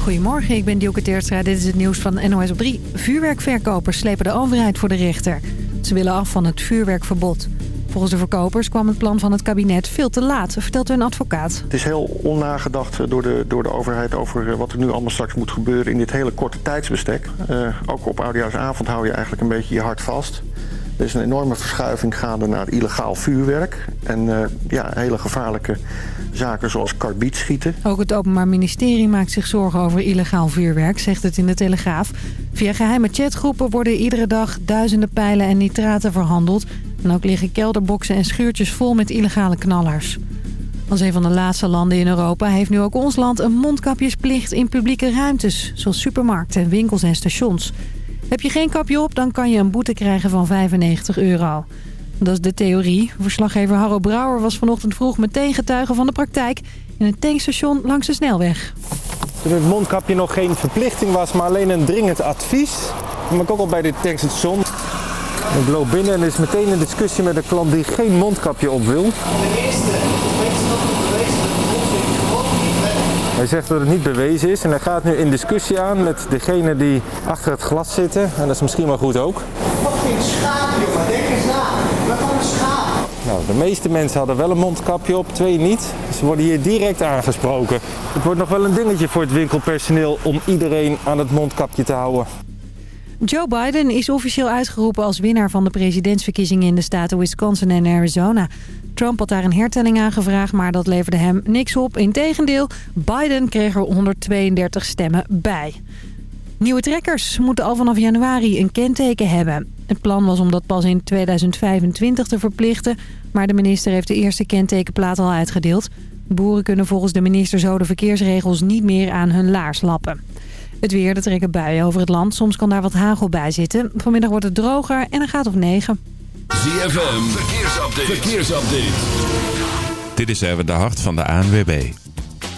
Goedemorgen, ik ben Dielke Teertstra. Dit is het nieuws van NOS op 3. Vuurwerkverkopers slepen de overheid voor de rechter. Ze willen af van het vuurwerkverbod. Volgens de verkopers kwam het plan van het kabinet veel te laat, vertelt hun advocaat. Het is heel onnagedacht door de, door de overheid over wat er nu allemaal straks moet gebeuren in dit hele korte tijdsbestek. Uh, ook op oudejaarsavond hou je eigenlijk een beetje je hart vast. Er is een enorme verschuiving gaande naar illegaal vuurwerk. En uh, ja, hele gevaarlijke zaken zoals karbietschieten. Ook het Openbaar Ministerie maakt zich zorgen over illegaal vuurwerk, zegt het in de Telegraaf. Via geheime chatgroepen worden iedere dag duizenden pijlen en nitraten verhandeld. En ook liggen kelderboxen en schuurtjes vol met illegale knallers. Als een van de laatste landen in Europa heeft nu ook ons land een mondkapjesplicht in publieke ruimtes. Zoals supermarkten, winkels en stations. Heb je geen kapje op, dan kan je een boete krijgen van 95 euro. Dat is de theorie. Verslaggever Harro Brouwer was vanochtend vroeg meteen getuige van de praktijk... in een tankstation langs de snelweg. Toen het mondkapje nog geen verplichting was, maar alleen een dringend advies... kom ik ook al bij dit tankstation. Ik loop binnen en er is meteen een discussie met een klant die geen mondkapje op wil. Hij zegt dat het niet bewezen is en hij gaat nu in discussie aan met degene die achter het glas zitten. En dat is misschien wel goed ook. Wat vind schaap, jongen? Denk eens na. Wat een schaap? Nou, de meeste mensen hadden wel een mondkapje op, twee niet. Ze worden hier direct aangesproken. Het wordt nog wel een dingetje voor het winkelpersoneel om iedereen aan het mondkapje te houden. Joe Biden is officieel uitgeroepen als winnaar van de presidentsverkiezingen in de staten Wisconsin en Arizona. Trump had daar een hertelling aan gevraagd, maar dat leverde hem niks op. Integendeel, Biden kreeg er 132 stemmen bij. Nieuwe trekkers moeten al vanaf januari een kenteken hebben. Het plan was om dat pas in 2025 te verplichten... maar de minister heeft de eerste kentekenplaat al uitgedeeld. Boeren kunnen volgens de minister zo de verkeersregels niet meer aan hun laars lappen. Het weer, er trekken buien over het land. Soms kan daar wat hagel bij zitten. Vanmiddag wordt het droger en een gaat of 9. ZFM, verkeersupdate. verkeersupdate. Dit is even de hart van de ANWB.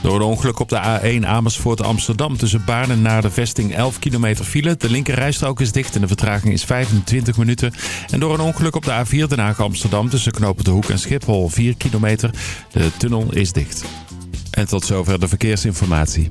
Door een ongeluk op de A1 Amersfoort Amsterdam tussen Baarn en naar de vesting 11 kilometer file. De linkerrijstrook is dicht en de vertraging is 25 minuten. En door een ongeluk op de A4 Den Haag Amsterdam tussen Knopen de Hoek en Schiphol 4 kilometer. De tunnel is dicht. En tot zover de verkeersinformatie.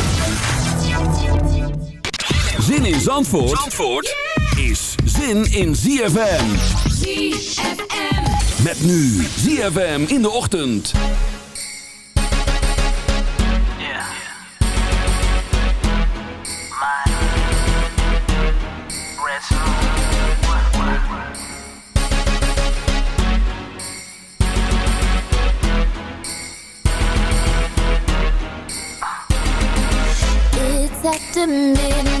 Zin in Zandvoort, Zandvoort is zin in ZFM. ZFM. Met nu ZFM in de ochtend. It's after midnight and she's on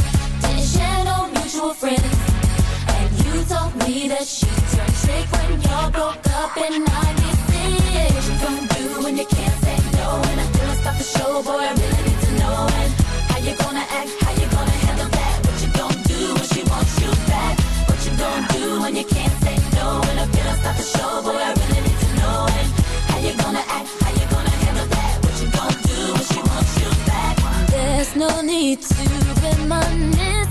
Didn't no mutual friends And you told me that she turned trick when y'all broke up in 96 What you gonna do when you can't say no. And I feel stop the show, boy, I really need to know. And how you gonna act, how you gonna handle that? What you gonna do when she wants you back? What you gonna do when you can't say no? And I feel stop the show, boy, I really need to know. And how you gonna act, how you gonna handle that? What you gonna do when she wants you back? There's no need to reminisce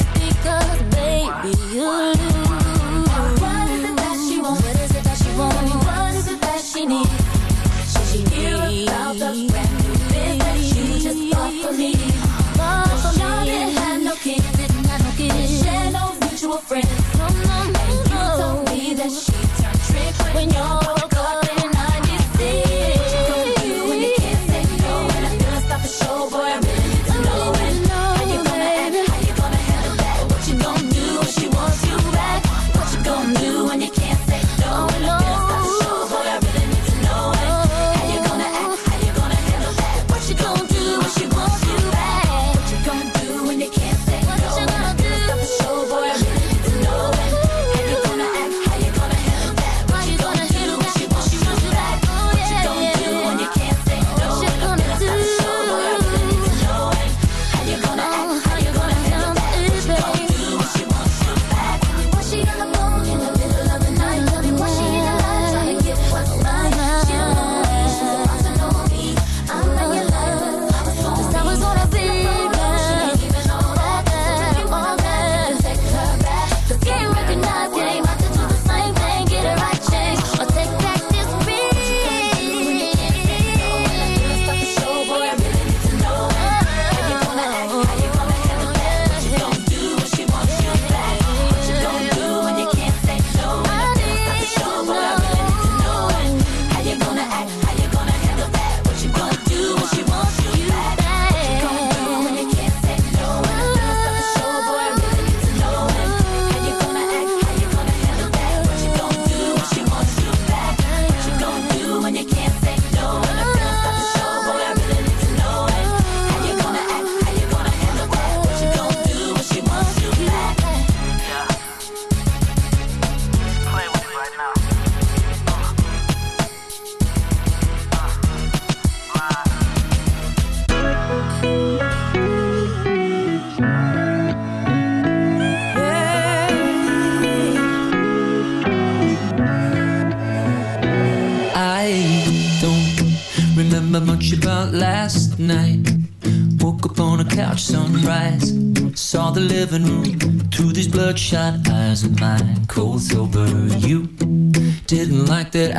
Friends.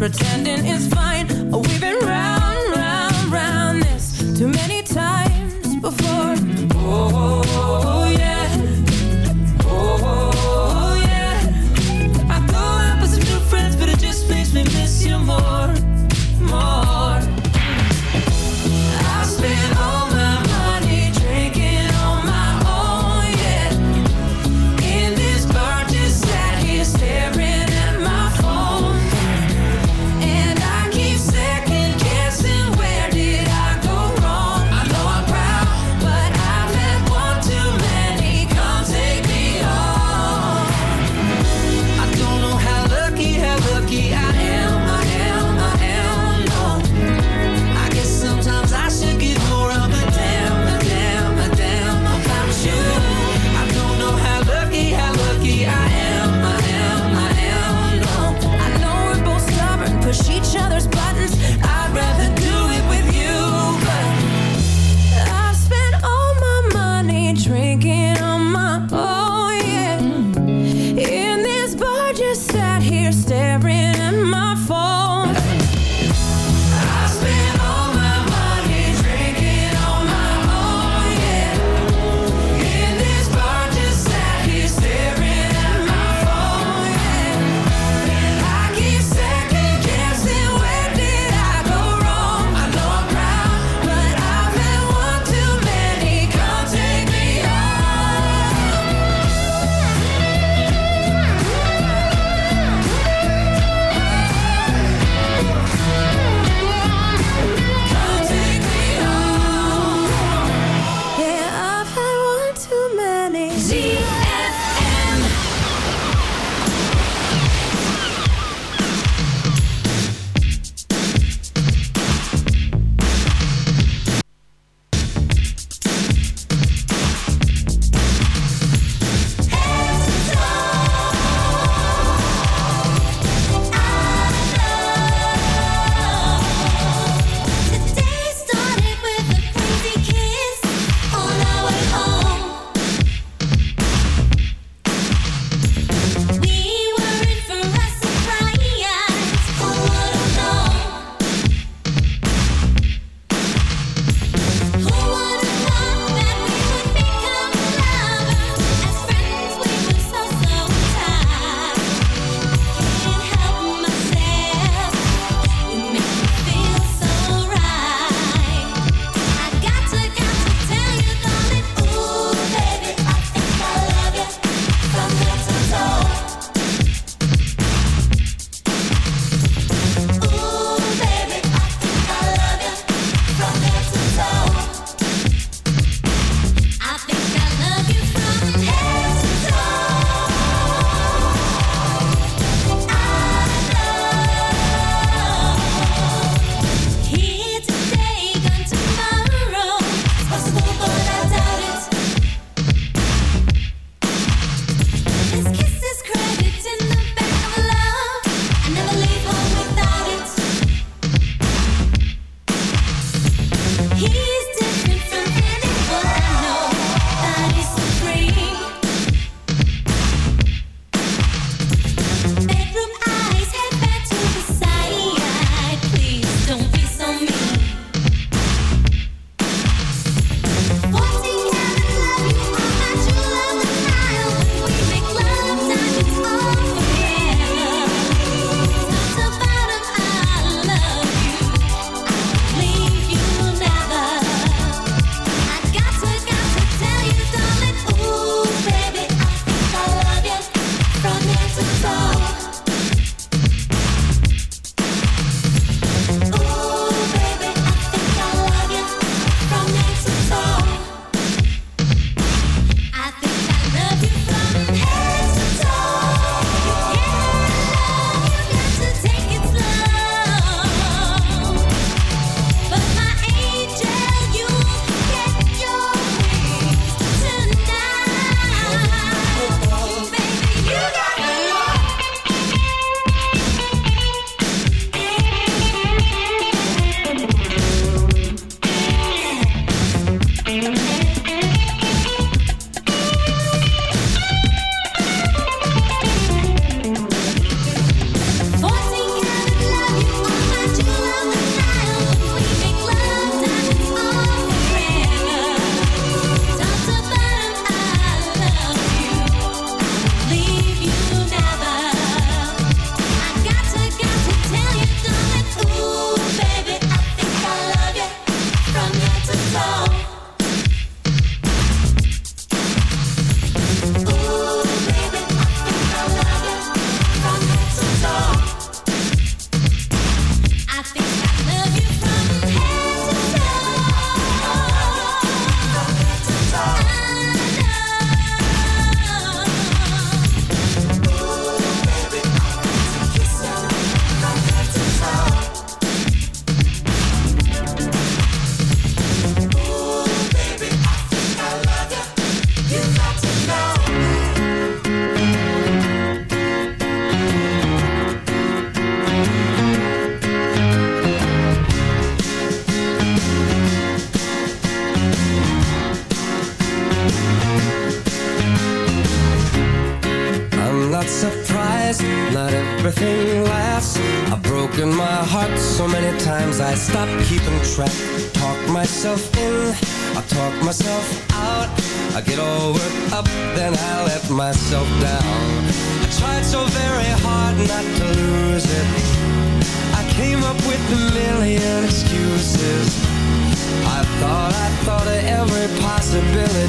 Pretending it's fine.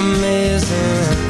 amazing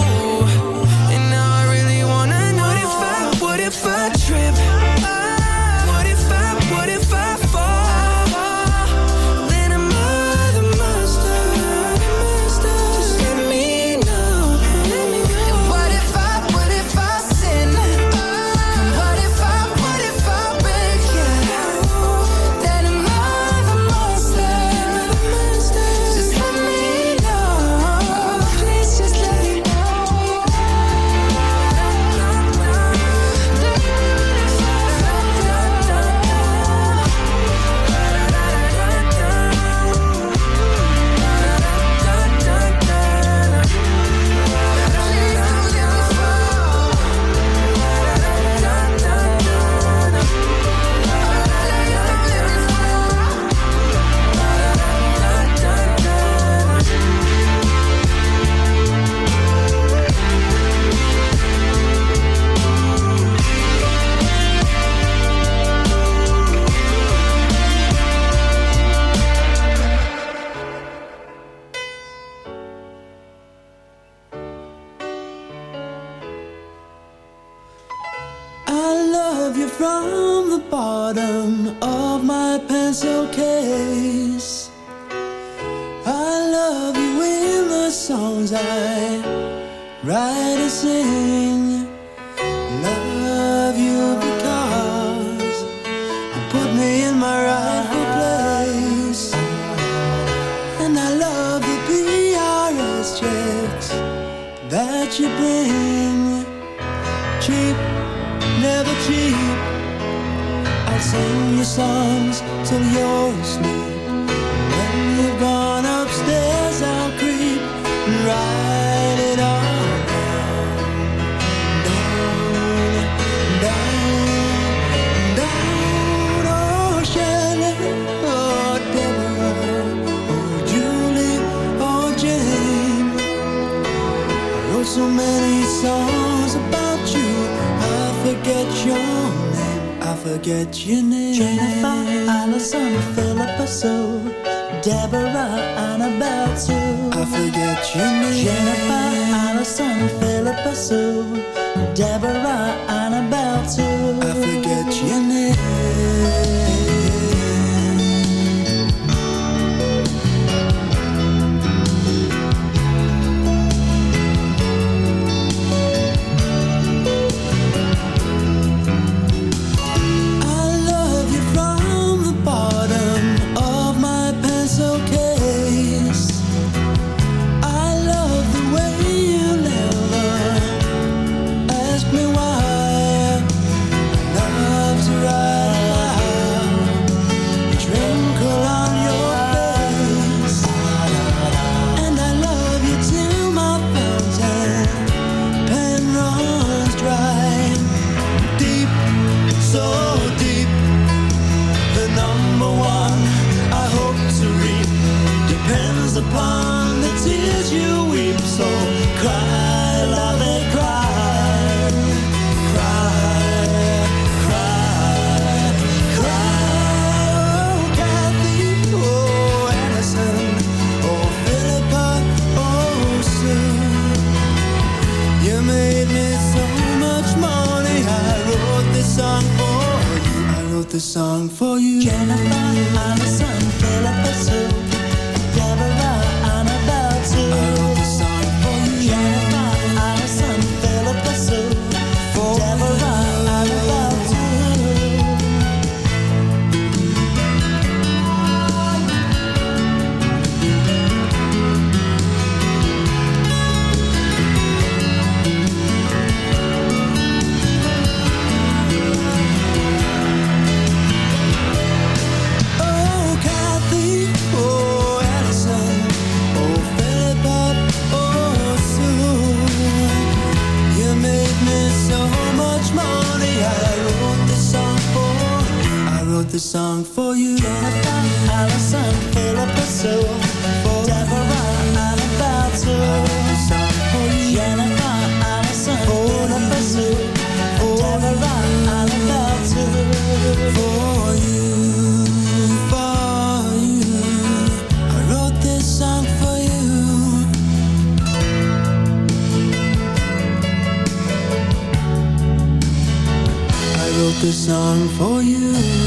for you. Jennifer, Allison, Philip, Sue, Deborah, Annabelle for you. Jennifer, Sue, for Deborah, Annabelle. For you, for you, I wrote this song for you. I wrote this song for you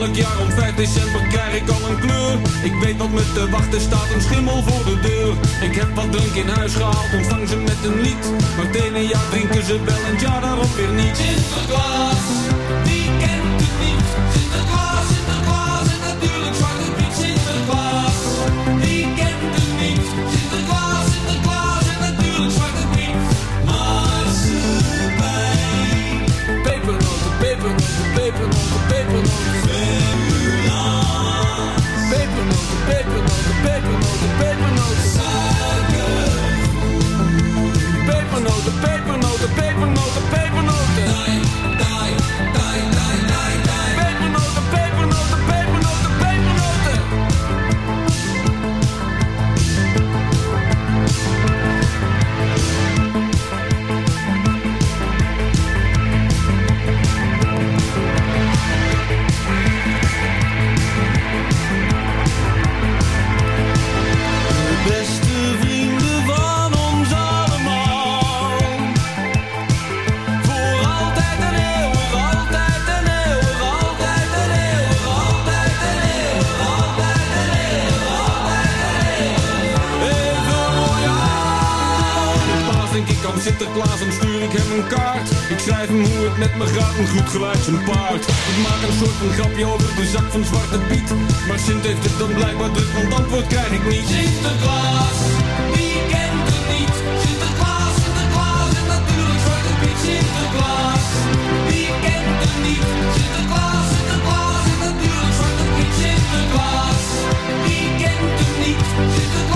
Elk jaar om 5 december krijg ik al een kleur. Ik weet wat me te wachten staat, een schimmel voor de deur. Ik heb wat drank in huis gehaald, ontvang ze met een lied. Maar het ene jaar drinken ze wel en jaar daarop weer niet. Sinterklaas, wie kent het niet? Sinterklaas, Sinterklaas en natuurlijk Zwarte Piet. Sinterklaas, wie kent het niet? Sinterklaas, Sinterklaas en natuurlijk Zwarte Piet. Marsepein. Pepernoten, pepernoten, pepernoten, pepernoten. Pepernoten, pepernoten, pepernoten. Suiker. Pepernoten, pepernoten, pepernoten, pepernoten. Sinterklaas, dan stuur ik hem een kaart. Ik schrijf hem hoe het met me gaat, een goed gelijk zijn paard. Ik maak een soort van grapje over de zak van Zwarte Piet. Maar Sint heeft het dan blijkbaar druk, want antwoord krijg ik niet. Sinterklaas, wie kent het niet? Sinterklaas, Sinterklaas en natuurlijk Zwarte Piet. Sinterklaas, wie kent het niet? Sinterklaas, Sinterklaas en natuurlijk Zwarte Piet. Sinterklaas, wie kent het niet? Sinterklaas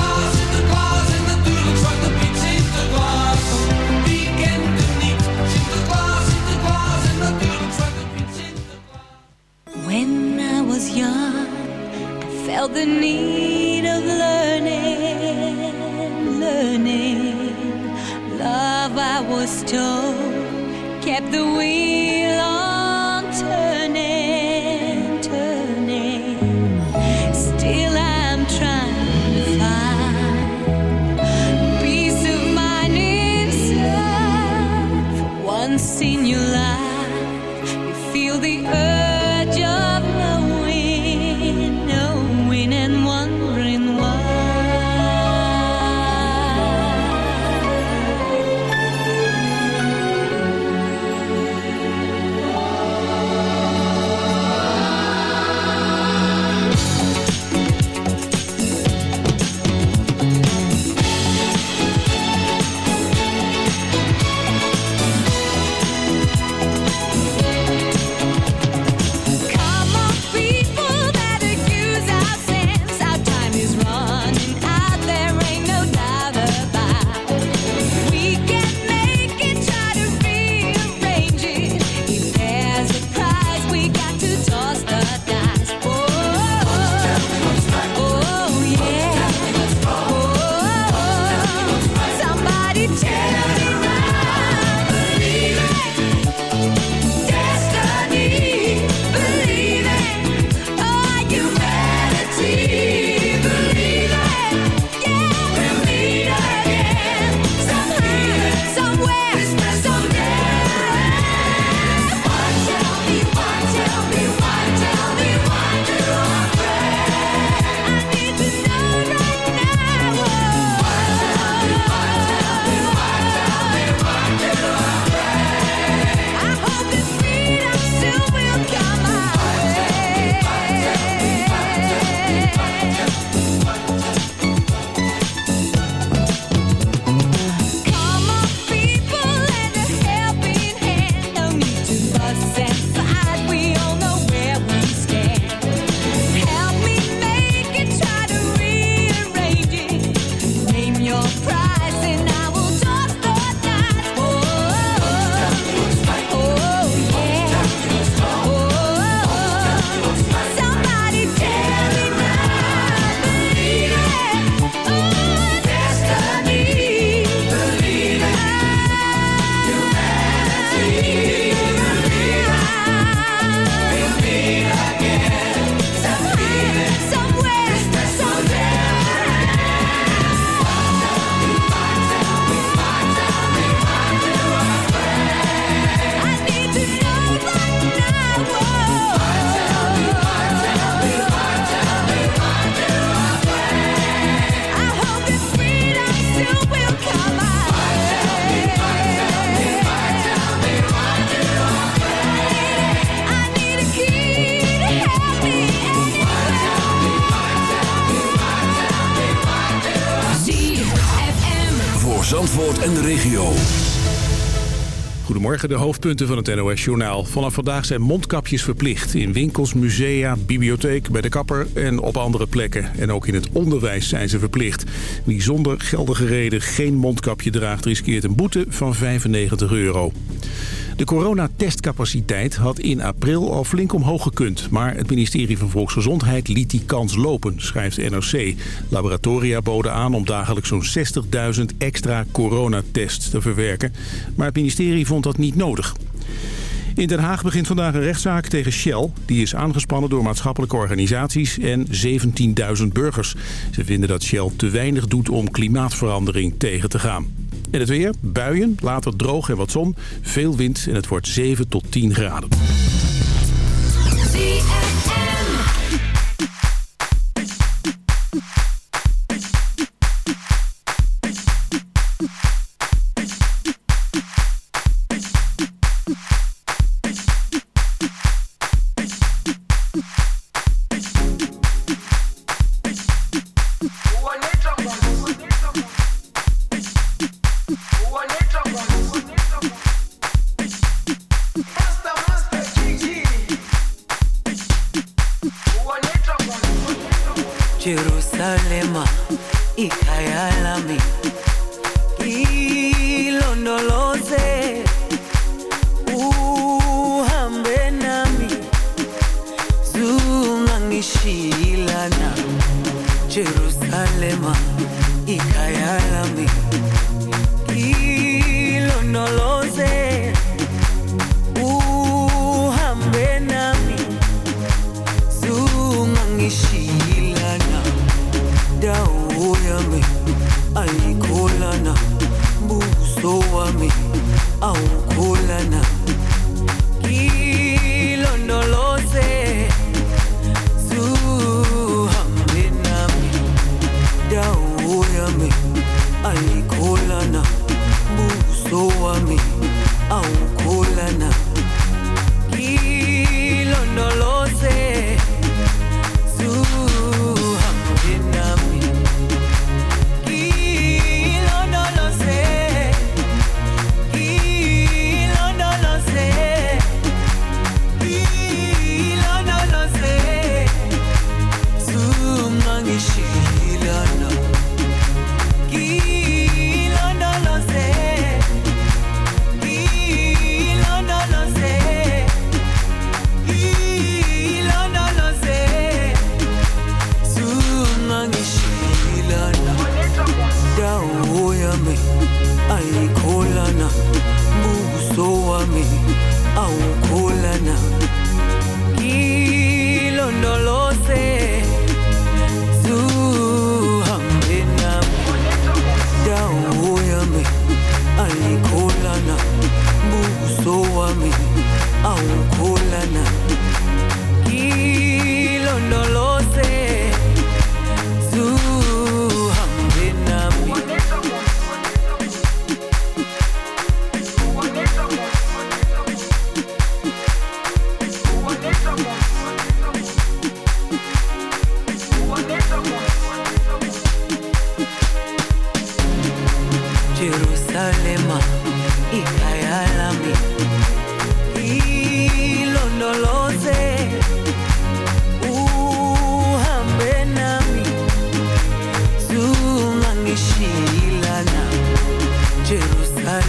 De hoofdpunten van het NOS-journaal. Vanaf vandaag zijn mondkapjes verplicht. In winkels, musea, bibliotheek, bij de kapper en op andere plekken. En ook in het onderwijs zijn ze verplicht. Wie zonder geldige reden geen mondkapje draagt... riskeert een boete van 95 euro. De coronatestcapaciteit had in april al flink omhoog gekund. Maar het ministerie van Volksgezondheid liet die kans lopen, schrijft NRC. Laboratoria boden aan om dagelijks zo'n 60.000 extra coronatests te verwerken. Maar het ministerie vond dat niet nodig. In Den Haag begint vandaag een rechtszaak tegen Shell. Die is aangespannen door maatschappelijke organisaties en 17.000 burgers. Ze vinden dat Shell te weinig doet om klimaatverandering tegen te gaan. En het weer, buien, later droog en wat zon, veel wind en het wordt 7 tot 10 graden.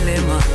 problema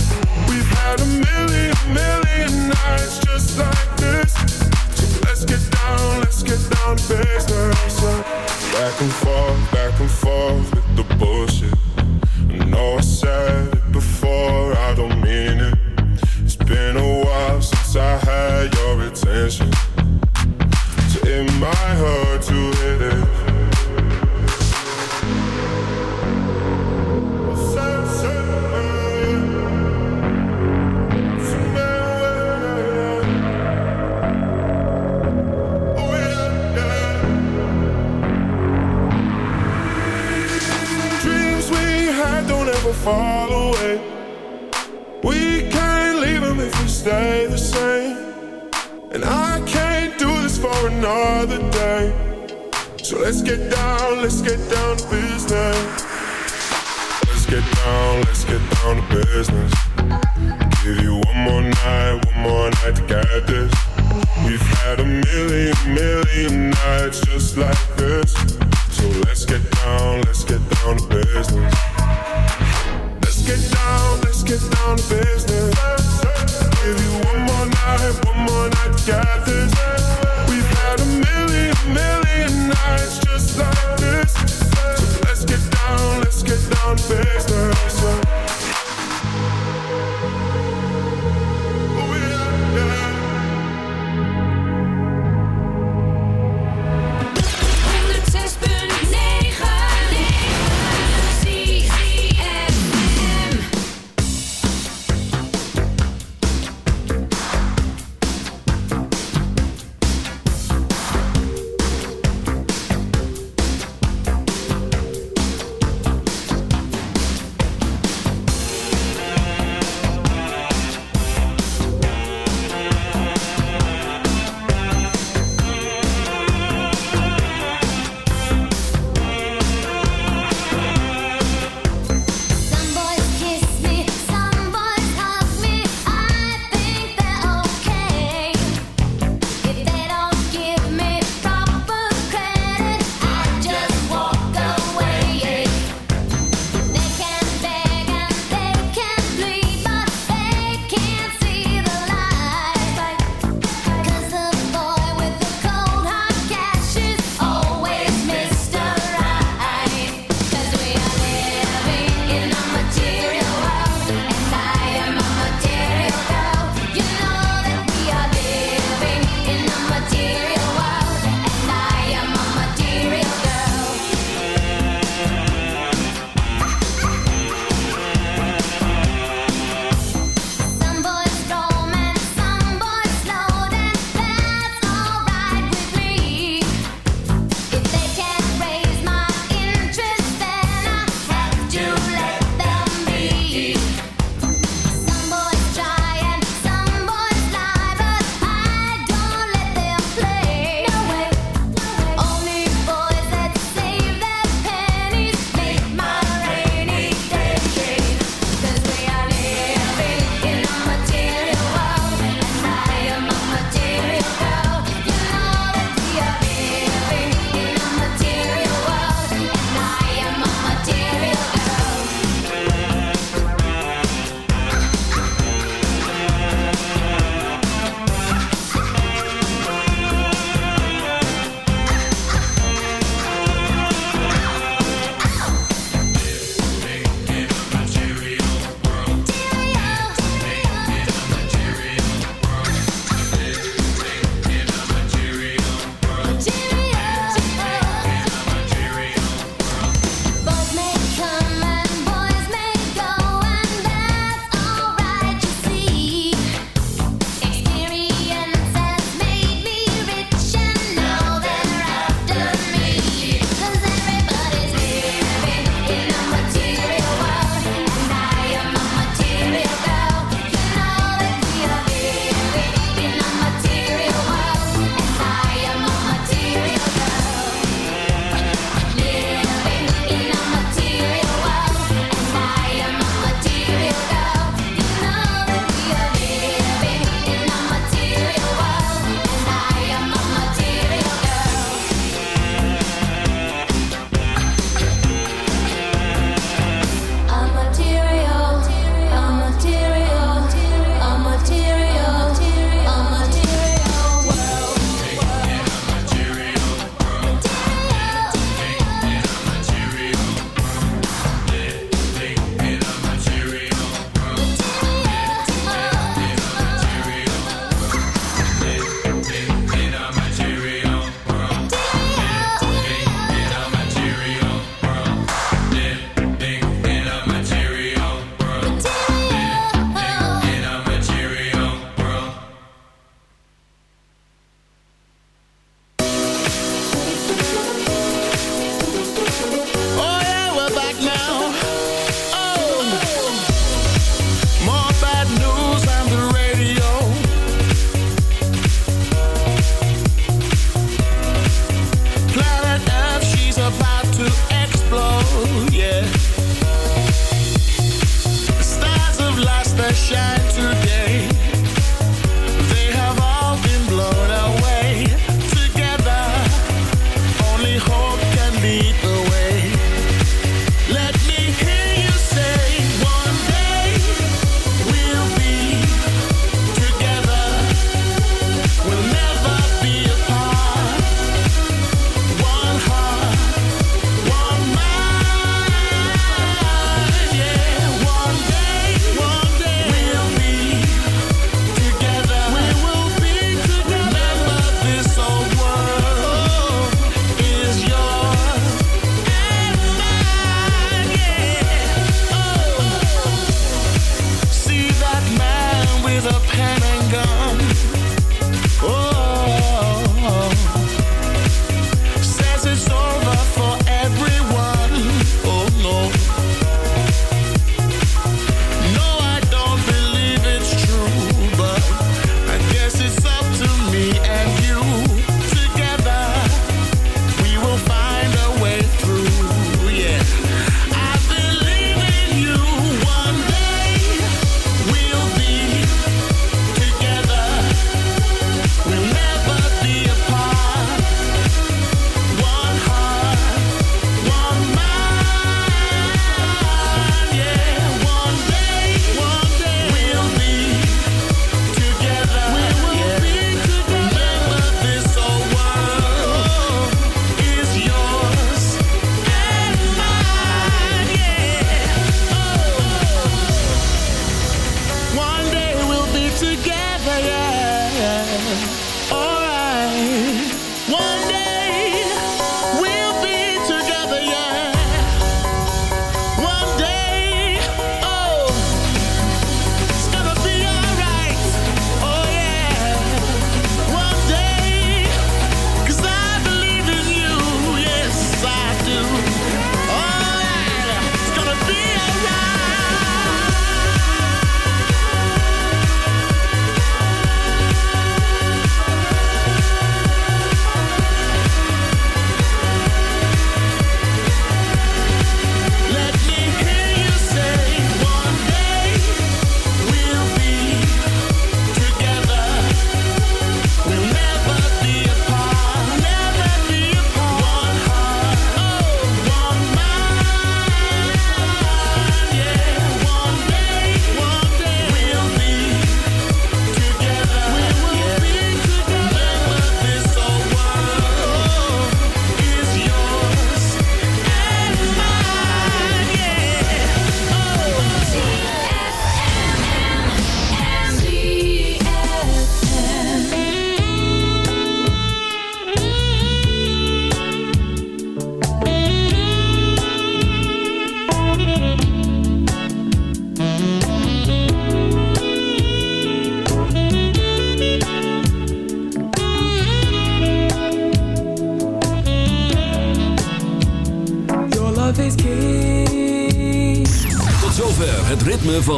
We've had a million, million nights just like this. So let's get down, let's get down. Back and forth, back and forth with the bullshit. I know I said it before, I don't mean it. It's been a while since I had your attention. So it might hurt to